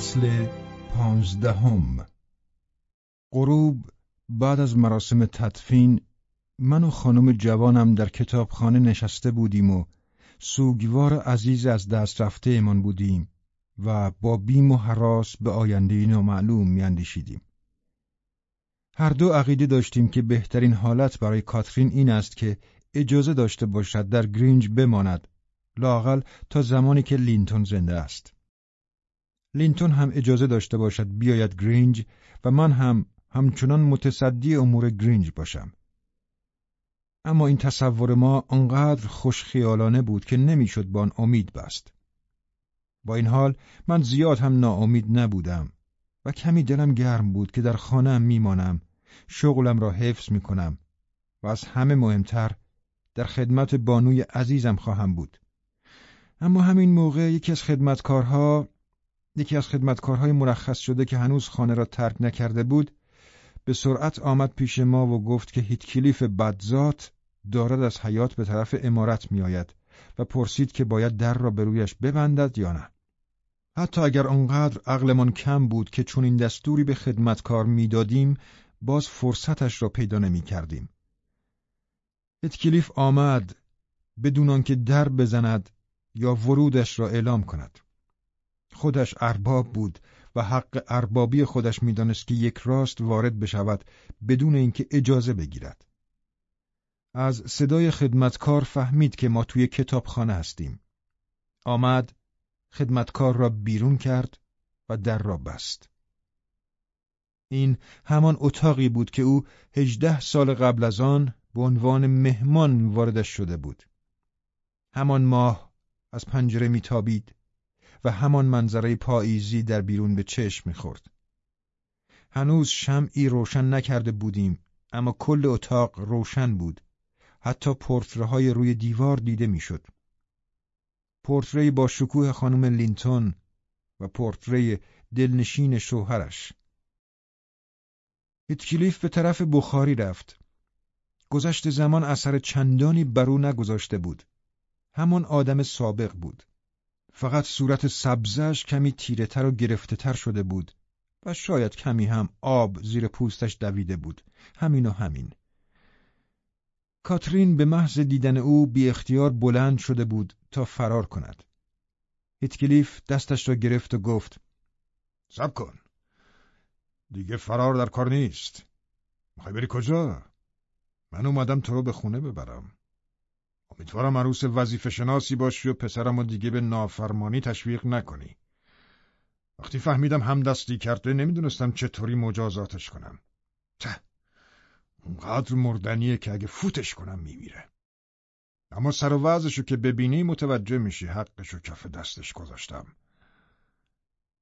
فصل پانزدهم غروب بعد از مراسم تدفین من و خانم جوانم در کتابخانه نشسته بودیم و سوگوار عزیز از دست رفته ایمان بودیم و با بیم و حراس به آینده نامعلوم میاندیشیدیم. هر دو عقیده داشتیم که بهترین حالت برای کاترین این است که اجازه داشته باشد در گرینج بماند لاقل تا زمانی که لینتون زنده است. لینتون هم اجازه داشته باشد بیاید گرینج و من هم همچنان متصدی امور گرینج باشم. اما این تصور ما آنقدر خوشخیالانه بود که نمی‌شد به آن امید بست. با این حال من زیاد هم ناامید نبودم و کمی دلم گرم بود که در خانه میمانم شغلم را حفظ می‌کنم و از همه مهمتر در خدمت بانوی عزیزم خواهم بود. اما همین موقع یکی از خدمتکارها یکی از خدمتکارهای مرخص شده که هنوز خانه را ترک نکرده بود به سرعت آمد پیش ما و گفت که هیتکلیف بدزات دارد از حیات به طرف امارت میآید و پرسید که باید در را به رویش ببندد یا نه. حتی اگر آنقدر عقلمان کم بود که چون این دستوری به خدمتکار می‌دادیم باز فرصتش را پیدا نمی کردیم. هیتکلیف آمد بدون آنکه در بزند یا ورودش را اعلام کند. خودش ارباب بود و حق اربابی خودش می‌دانست که یک راست وارد بشود بدون اینکه اجازه بگیرد. از صدای خدمتکار فهمید که ما توی کتابخانه هستیم. آمد خدمتکار را بیرون کرد و در را بست. این همان اتاقی بود که او هجده سال قبل از آن به عنوان مهمان واردش شده بود. همان ماه از پنجره میتابید و همان منظره پاییزی در بیرون به چشم می‌خورد. هنوز شمعی روشن نکرده بودیم اما کل اتاق روشن بود. حتی پورترهای روی دیوار دیده می‌شد. پورتری با شکوه خانم لینتون و پورتری دلنشین شوهرش. هیتکلیف به طرف بخاری رفت. گذشت زمان اثر چندانی بر او نگذاشته بود. همان آدم سابق بود. فقط صورت سبزش کمی تیره تر و گرفته تر شده بود و شاید کمی هم آب زیر پوستش دویده بود همین و همین کاترین به محض دیدن او بی اختیار بلند شده بود تا فرار کند هیتکلیف دستش را گرفت و گفت سب کن دیگه فرار در کار نیست می‌خوای بری کجا؟ من اومدم تو رو به خونه ببرم امیدوارم عروس وظیفه شناسی باشی و پسرم و دیگه به نافرمانی تشویق نکنی. وقتی فهمیدم همدستی کرده نمی‌دونستم چطوری مجازاتش کنم. ته اونقدر مردنیه که اگه فوتش کنم میمیره. اما سر و که ببینی متوجه میشی حقشو کف دستش گذاشتم.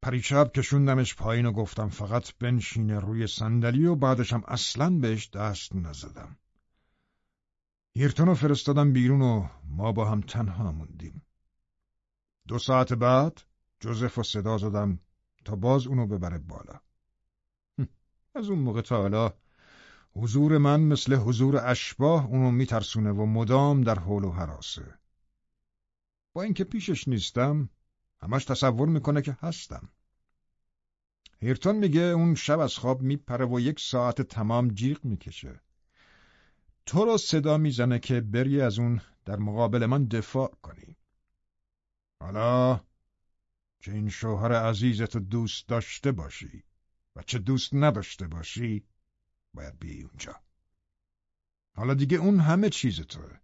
پریشب کشوندمش پایین و گفتم فقط بنشینه روی صندلی و هم اصلا بهش دست نزدم. هیرتون فرستادم بیرون و ما با هم تنها موندیم. دو ساعت بعد جوزف رو صدا زدم تا باز اونو ببره بالا. از اون موقع تا حالا حضور من مثل حضور اشباه اونو میترسونه و مدام در حول و حراسه. با اینکه پیشش نیستم همش تصور می‌کنه که هستم. هیرتون میگه اون شب از خواب میپره و یک ساعت تمام جیغ می‌کشه. تو رو صدا می‌زنه که بری از اون در مقابل من دفاع کنی. حالا چه این شوهر عزیزت دوست داشته باشی و چه دوست نداشته باشی باید بیای اونجا. حالا دیگه اون همه چیز توه.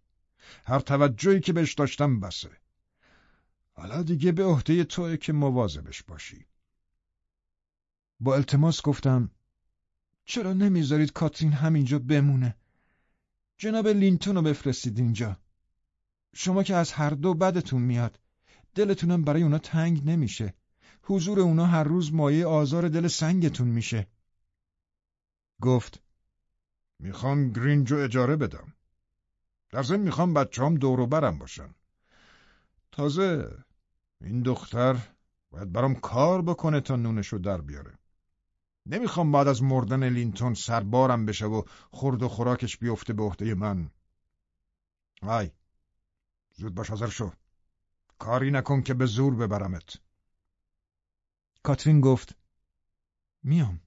هر توجهی که بهش داشتم بسه. حالا دیگه به عهده توه که مواظبش باشی. با التماس گفتم چرا نمی‌ذارید کاترین همینجا بمونه؟ جناب لینتون رو بفرستید اینجا. شما که از هر دو بدتون میاد دلتونم برای اونا تنگ نمیشه. حضور اونا هر روز مایه آزار دل سنگتون میشه. گفت می‌خوام گرینجو اجاره بدم. در ضمن می‌خوام بچه هم دورو برم باشن. تازه این دختر باید برام کار بکنه تا نونشو در بیاره. نمی‌خوام بعد از مردن لینتون سربارم بشه و خورد و خوراکش بیفته به عهده من. وای زود باش حاضر شو. کاری نکن که به زور ببرمت. کاترین گفت میام.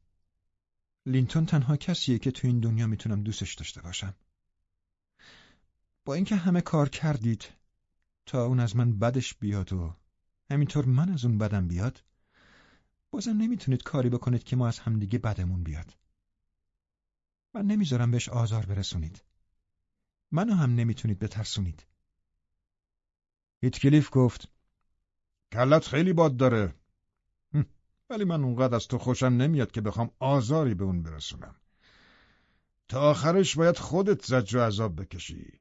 لینتون تنها کسیه که تو این دنیا می‌تونم دوستش داشته باشم. با اینکه همه کار کردید تا اون از من بدش بیاد و همینطور من از اون بدم بیاد بازم نمی‌تونید کاری بکنید که ما از همدیگه بدمون بیاد. من نمی‌ذارم بهش آزار برسونید. منو هم نمی‌تونید بترسونید. هیتکلیف گفت کلت خیلی باد داره. ولی من اونقدر از تو خوشم نمیاد که بخوام آزاری به اون برسونم. تا آخرش باید خودت زجر و عذاب بکشی.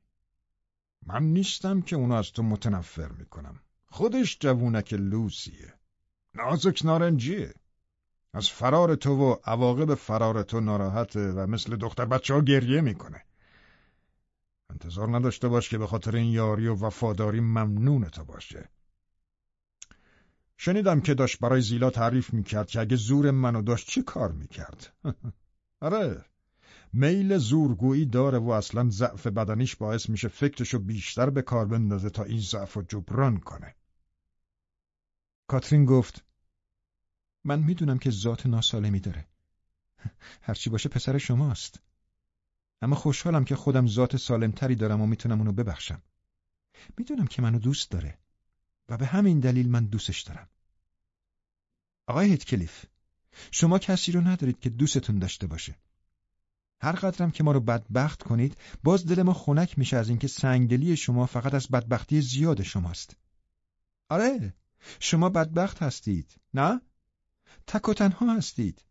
من نیستم که اونو از تو متنفر می‌کنم. خودش جوونک لوسیه. نازک نارنجیه. از فرار تو و عواقب فرار تو ناراحته و مثل دختر بچه ها گریه می‌کنه. انتظار نداشته باش که به خاطر این یاری و وفاداری ممنون تو باشه. شنیدم که داشت برای زیلا تعریف می‌کرد که اگه زور منو داشت چه کار می‌کرد؟ آره میل زورگویی داره و اصلا ضعف بدنیش باعث میشه فکرشو بیشتر به کار بندازه تا این ضعف رو جبران کنه. کاترین گفت من می‌دونم که ذات ناسالمی داره. هرچی باشه پسر شماست. اما خوشحالم که خودم ذات سالمتری دارم و می‌تونم اونو ببخشم. می‌دونم که منو دوست داره و به همین دلیل من دوستش دارم. آقای هیتکلیف شما کسی رو ندارید که دوستتون داشته باشه. هر قدرم که ما رو بدبخت کنید باز دل ما خنک میشه از اینکه سنگدلی شما فقط از بدبختی زیاد شماست. آره شما بدبخت هستید نه؟ تک و تنها هستید.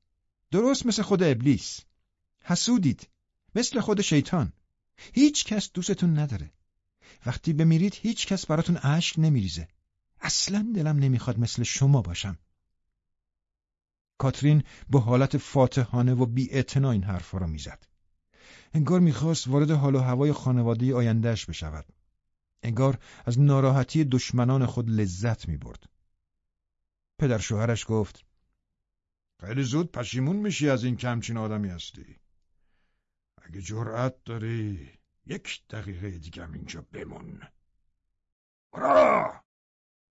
درست مثل خود ابلیس. حسودید مثل خود شیطان. هیچ کس دوستتون نداره. وقتی بمیرید هیچ کس براتون اشک نمیریزه. اصلا دلم نمی‌خواد مثل شما باشم. کاترین با حالت فاتحانه و بی این حرفا را می‌زد. انگار می‌خواست وارد حال و هوای خانواده آیندهش بشود. انگار از ناراحتی دشمنان خود لذت می‌برد. پدر شوهرش گفت خیلی زود پشیمون میشی از این کمچین آدمی هستی. اگه جرأت داری یک دقیقه دیگه اینجا بمون. برا!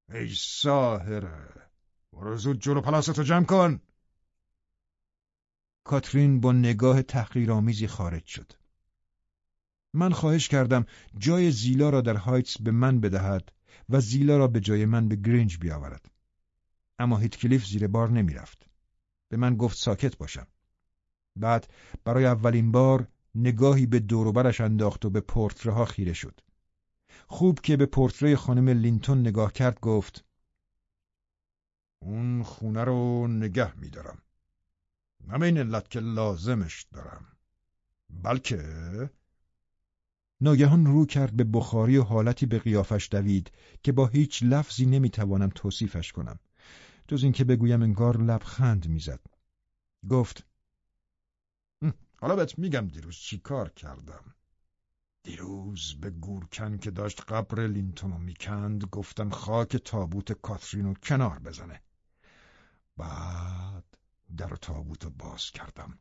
ای ساهره برو زود جلو پلاستو جمع کن کاترین با نگاه تحقیرآمیزی خارج شد. من خواهش کردم جای زیلا را در هایتس به من بدهد و زیلا را به جای من به گرینج بیاورد. اما هیتکلیف زیر بار نمی‌رفت. به من گفت ساکت باشم. بعد برای اولین بار نگاهی به دوروبرش انداخت و به پورتره ها خیره شد. خوب که به پورتره خانم لینتون نگاه کرد گفت اون خونه رو نگه میدارم. همین علت که لازمش دارم. بلکه ناگهان رو کرد به بخاری و حالتی به قیافش دوید که با هیچ لفظی نمی‌توانم توصیفش کنم. جز اینکه بگویم انگار لبخند می‌زد. گفت حالا بهت میگم دیروز چی کار کردم. دیروز به گورکن که داشت قبر لینتونو می‌کند گفتم خاک تابوت کاترینو کنار بزنه. بعد در تابوت باز کردم.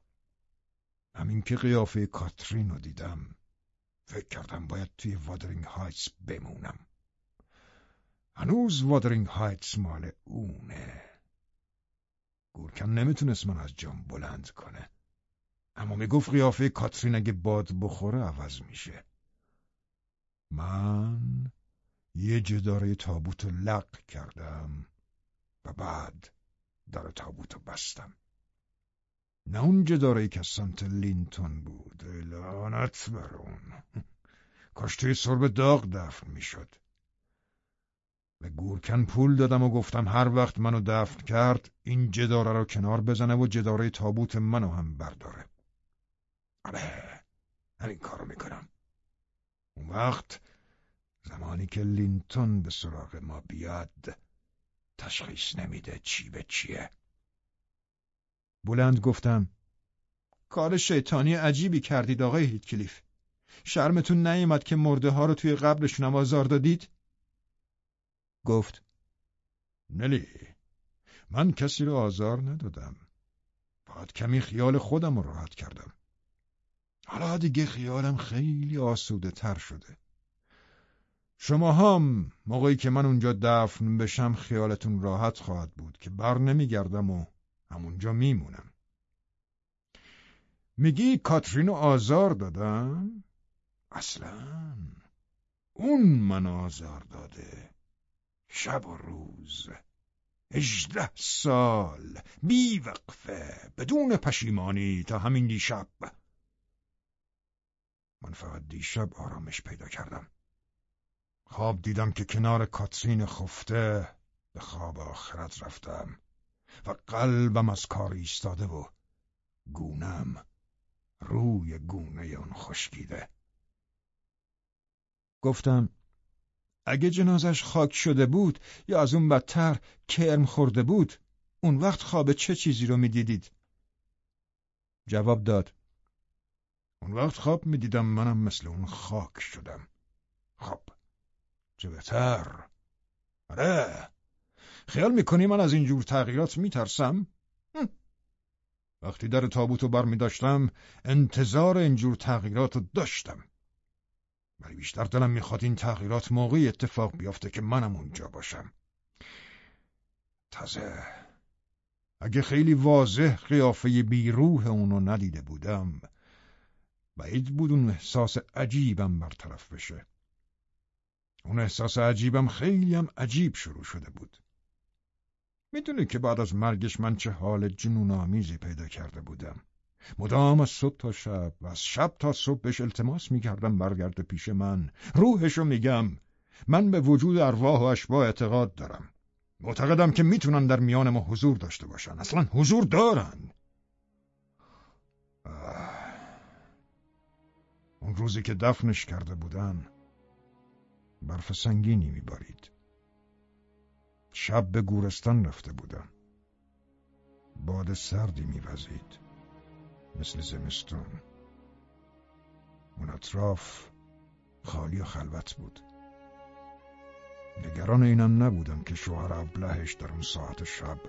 همین که قیافه کاترین رو دیدم. فکر کردم باید توی وادرینگ هایتس بمونم. هنوز وادرینگ هایتس مال اونه. گورکن نمی‌تونست من از جام بلند کنه. اما می‌گفت قیافه کاترین اگه باد بخوره عوض میشه. من یه جداره تابوت لق کردم و بعد در تابوت بستم. نه اون جداره که سمت لینتون بود. لعنت بر اون. کاش توی سرب داغ دفن می‌شد. به گورکن پول دادم و گفتم هر وقت منو دفن کرد این جداره رو کنار بزنه و جداره تابوت منو هم برداره. آره همین کارو می‌کنم. اون وقت زمانی که لینتون به سراغ ما بیاد تشخیص نمیده چی به چیه. بلند گفتم کار شیطانی عجیبی کردید آقای هیتکلیف. شرمتون نیامد که مرده ها رو توی قبرشون آزار دادید؟ گفت نلی من کسی رو آزار ندادم. فقط کمی خیال خودم رو راحت کردم. حالا دیگه خیالم خیلی آسوده تر شده. شما هم موقعی که من اونجا دفن بشم خیالتون راحت خواهد بود که بر نمیگردم و همونجا میمونم. میگی کاترینو آزار دادم؟ اصلا اون من آزار داده. شب و روز. هجده سال. بیوقفه. بدون پشیمانی تا همین دیشب. من فقط دیشب آرامش پیدا کردم. خواب دیدم که کنار کاترین خفته به خواب آخرت رفتم و قلبم از کار ایستاده و گونم روی گونه اون خشکیده گفتم اگه جنازش خاک شده بود یا از اون بدتر کرم خورده بود اون وقت خواب چه چیزی رو می‌دیدید؟ جواب داد اون وقت خواب می‌دیدم منم مثل اون خاک شدم خب چه بهتر آره. خیال می‌کنی من از اینجور تغییرات میترسم؟ وقتی در تابوت رو بر داشتم انتظار اینجور تغییرات رو داشتم. ولی بیشتر دلم می‌خواد این تغییرات موقعی اتفاق بیافته که منم اونجا باشم. تازه اگه خیلی واضح قیافه بیروح اونو ندیده بودم بعید بود اون احساس عجیبم برطرف بشه. اون احساس عجیبم خیلی هم عجیب شروع شده بود. می‌دونی که بعد از مرگش من چه حال جنون آمیزی پیدا کرده بودم. مدام از صبح تا شب و از شب تا صبح بهش التماس می‌کردم برگرده پیش من. روحشو میگم من به وجود ارواح و اشباح اعتقاد دارم. معتقدم که می‌تونن در میان ما حضور داشته باشن. اصلا حضور دارن. اون روزی که دفنش کرده بودن برف سنگینی میبارید. شب به گورستان رفته بودم. باد سردی میوزید. مثل زمستون. اون اطراف خالی و خلوت بود. نگران اینم نبودم که شوهر ابلهش در اون ساعت شب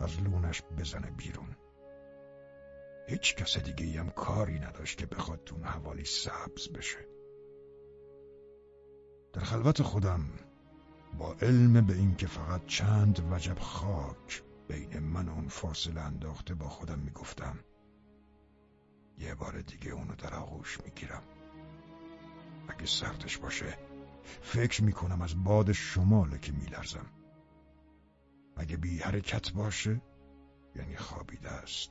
از لونش بزنه بیرون. هیچ کس دیگه هم کاری نداشت که بخواد تون حوالی سبز بشه. در خلوت خودم با علم به اینکه فقط چند وجب خاک بین من و اون فاصله انداخته با خودم می‌گفتم یه بار دیگه اونو در آغوش می‌گیرم. اگه سردش باشه فکر می‌کنم از باد شماله که میلرزم. اگه بی حرکت باشه؟ یعنی خوابیده است.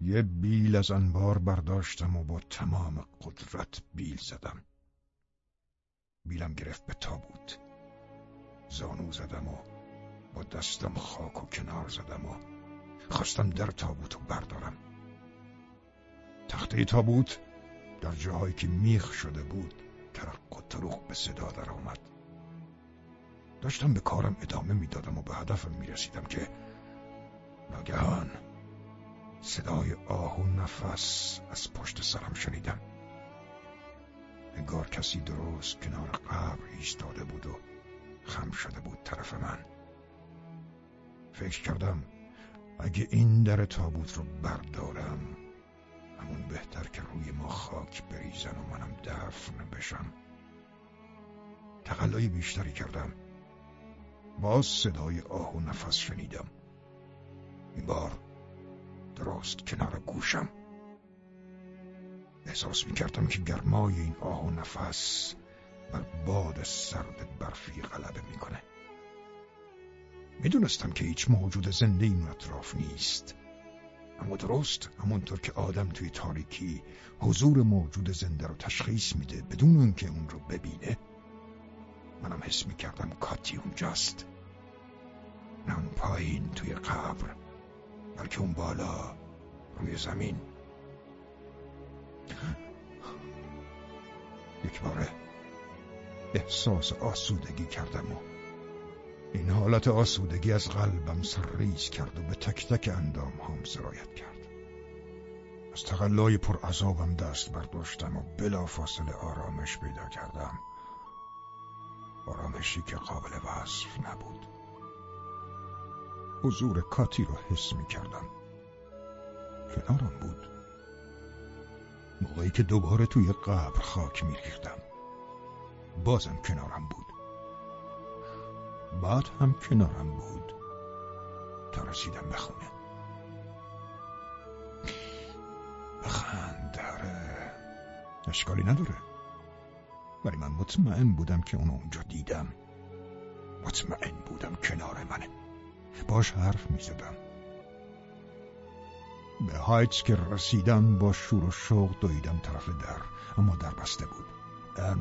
یه بیل از انبار برداشتم و با تمام قدرت بیل زدم. بیلم گرفت به تابوت زانو زدم و با دستم خاک و کنار زدم و خواستم در تابوت رو بردارم. تخته تابوت در جاهایی که میخ شده بود ترق و تروخ به صدا در آمد. داشتم به کارم ادامه می‌دادم و به هدفم می‌رسیدم که ناگهان صدای آه و نفس از پشت سرم شنیدم. انگار کسی درست کنار قبر ایستاده بود و خم شده بود طرف من. فکر کردم اگه این در تابوت رو بردارم همون بهتر که روی ما خاک بریزن و منم دفن بشم. تقلای بیشتری کردم. باز صدای آه و نفس شنیدم. این بار درست کنار گوشم. احساس می‌کردم که گرمای این آه و نفس بر باد سرد برفی غلبه می‌کنه. می‌دونستم که هیچ موجود زنده این اطراف نیست. اما درست همونطور که آدم توی تاریکی حضور موجود زنده رو تشخیص میده بدون اینکه اون رو ببینه منم حس می‌کردم کاتی اونجاست. نه اون پایین توی قبر بلکه اون بالا روی زمین. یک باره احساس آسودگی کردم و این حالت آسودگی از قلبم سرریز کرد و به تک تک اندام هم سرایت کرد. از تقلای پر عذابم دست برداشتم و بلا فاصله آرامش پیدا کردم. آرامشی که قابل وصف نبود. حضور کاتی رو حس می کردم کنارم بود. موقعی که دوباره توی قبر خاک می ریختم بازم کنارم بود. بعد هم کنارم بود. تا رسیدم به خونه. بخند داره اشکالی نداره. ولی من مطمئن بودم که اونو اونجا دیدم. مطمئن بودم کنار منه. باش حرف می زدم به هایتس که رسیدم با شور و شوق دویدم طرف در اما در بسته بود.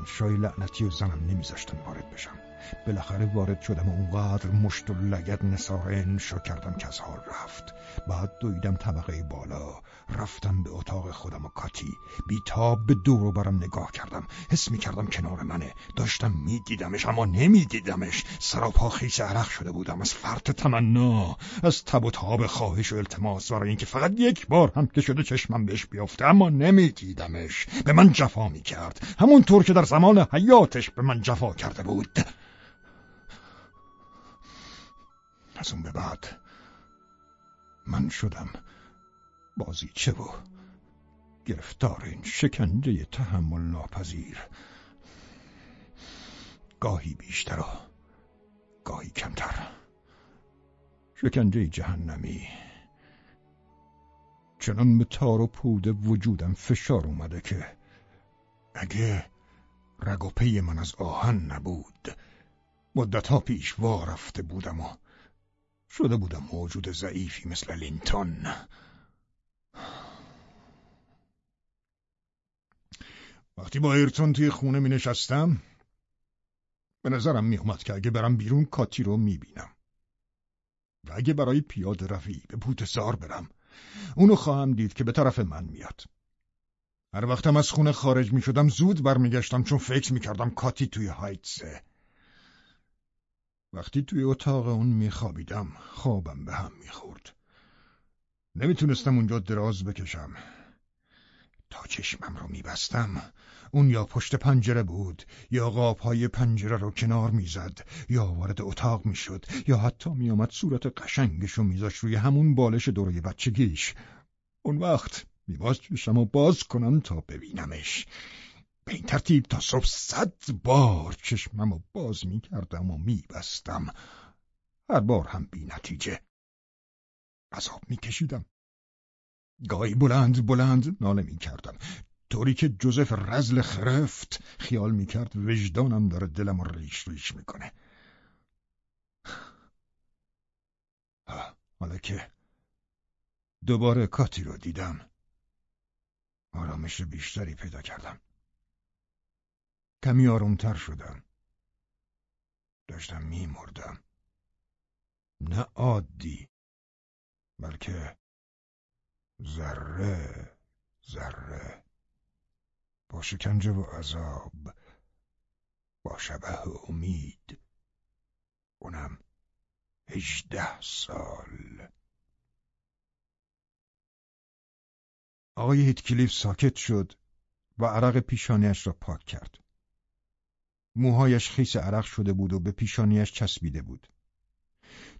شای لعنتی و زنم نمیذاشتن وارد بشم. بالاخره وارد شدم و اونقدر مشت و لگد نسارن شو کردم که از حال رفت. بعد دویدم طبقه بالا. رفتم به اتاق خودم و کاتی. بیتاب به دور و برم نگاه کردم. حس می کردم کنار منه. داشتم میدیدمش اما نمیدیدمش سراپا خیس عرق شده بودم. از فرط تمنا. از تب و تاب خواهش و التماس. برای اینکه فقط یک بار هم که شده چشمم بهش بیافته اما نمیدیدمش به من جفا می کرد. همونطور که در زمان حیاتش به من جفا کرده بود. از اون به بعد. من شدم. بازیچه و گرفتار این شکنجه تحمل ناپذیر. گاهی بیشتر و گاهی کمتر. شکنجه جهنمی. چنان به تار و پود وجودم فشار اومده که اگه رگ و پی من از آهن نبود مدتها پیش وا رفته بودم و شده بودم موجود ضعیفی مثل لینتون. وقتی با ایرتون توی خونه می نشستم به نظرم می اومد که اگه برم بیرون کاتی رو می بینم. و اگه برای پیاده روی به بوتزار برم اونو خواهم دید که به طرف من میاد. هر وقتم از خونه خارج می شدم زود برمیگشتم چون فکر می کردم کاتی توی هایتسه وقتی توی اتاق اون میخوابیدم خوابم به هم می‌خورد. نمی‌تونستم اونجا دراز بکشم. تا چشمم رو میبستم اون یا پشت پنجره بود یا قابهای پنجره رو کنار می‌زد یا وارد اتاق می‌شد یا حتی میآمد صورت قشنگش رو میذاشت روی همون بالش دوره بچگیش. اون وقت میباز چشم باز کنم تا ببینمش. به این ترتیب تا صبح صد بار چشمم و باز می کردم و می بستم. هر بار هم بی نتیجه. عذاب می کشیدم. گاهی بلند بلند ناله می کردم. طوری که جوزف رزل خرفت خیال می کرد وجدانم داره دلم ریش ریش می‌کنه. حالا که دوباره کاتی رو دیدم آرامش بیشتری پیدا کردم. کمی آرومتر شدم. داشتم میمردم. نه عادی بلکه ذره ذره. با شکنجه و عذاب با شبه امید. اونم هجده سال. آقای هیتکلیف ساکت شد و عرق پیشانیش را پاک کرد. موهایش خیس عرق شده بود و به پیشانیش چسبیده بود.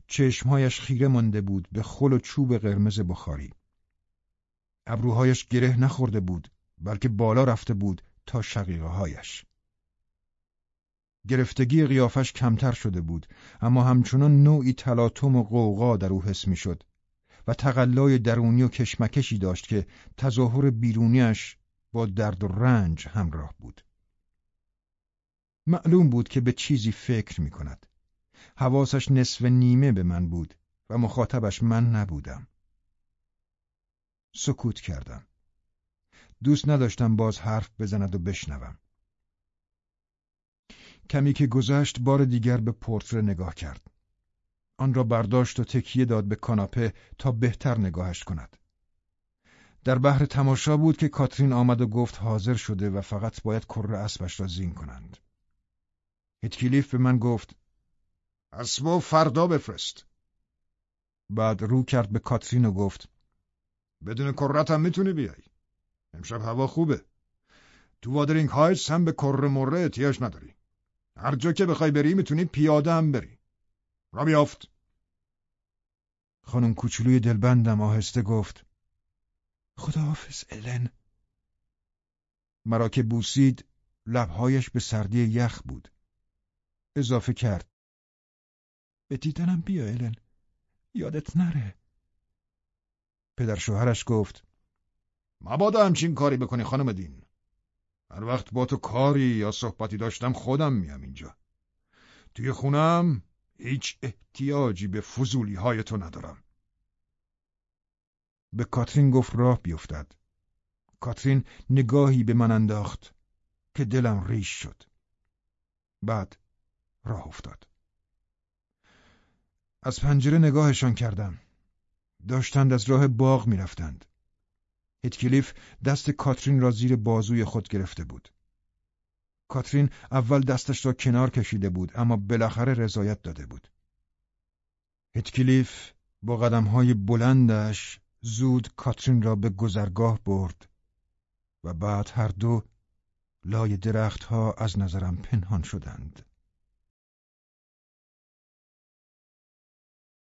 چشمهایش خیره مانده بود به خل و چوب قرمز بخاری. ابروهایش گره نخورده بود بلکه بالا رفته بود تا شقیقه هایش. گرفتگی قیافش کمتر شده بود اما همچنان نوعی تلاطم و قوقا در او حس می‌شد و تقلای درونی و کشمکشی داشت که تظاهر بیرونیش با درد و رنج همراه بود. معلوم بود که به چیزی فکر می کند. حواسش نصف نیمه به من بود و مخاطبش من نبودم. سکوت کردم. دوست نداشتم باز حرف بزند و بشنوم. کمی که گذشت بار دیگر به پورتره نگاه کرد. آن را برداشت و تکیه داد به کاناپه تا بهتر نگاهش کند. در بحر تماشا بود که کاترین آمد و گفت حاضر شده و فقط باید کره اسبش را زین کنند. هیتکلیف به من گفت اسبا فردا بفرست. بعد رو کرد به کاترین و گفت بدون کرت هم می‌تونی بیای. امشب هوا خوبه. تو وادرینگ هایتس هم به کره مره احتیاج نداری. هر جا که بخوای بری می‌تونی پیاده هم بری. را بیافت. خانم کوچولوی دلبندم آهسته گفت خداحافظ الن. مرا که بوسید لبهایش به سردی یخ بود. اضافه کرد. به دیدنم بیا الن یادت نره. پدر شوهرش گفت مبادا همچین کاری بکنی خانم دین. هر وقت با تو کاری یا صحبتی داشتم خودم میام اینجا. توی خونم هیچ احتیاجی به فضولی های تو ندارم. به کاترین گفت راه بیفتد. کاترین نگاهی به من انداخت که دلم ریش شد. بعد راه افتاد. از پنجره نگاهشان کردم. داشتند از راه باغ می‌رفتند. هیتکلیف دست کاترین را زیر بازوی خود گرفته بود. کاترین اول دستش را کنار کشیده بود اما بالاخره رضایت داده بود. هیتکلیف با قدمهای بلندش زود کاترین را به گذرگاه برد و بعد هر دو لای درختها از نظرم پنهان شدند.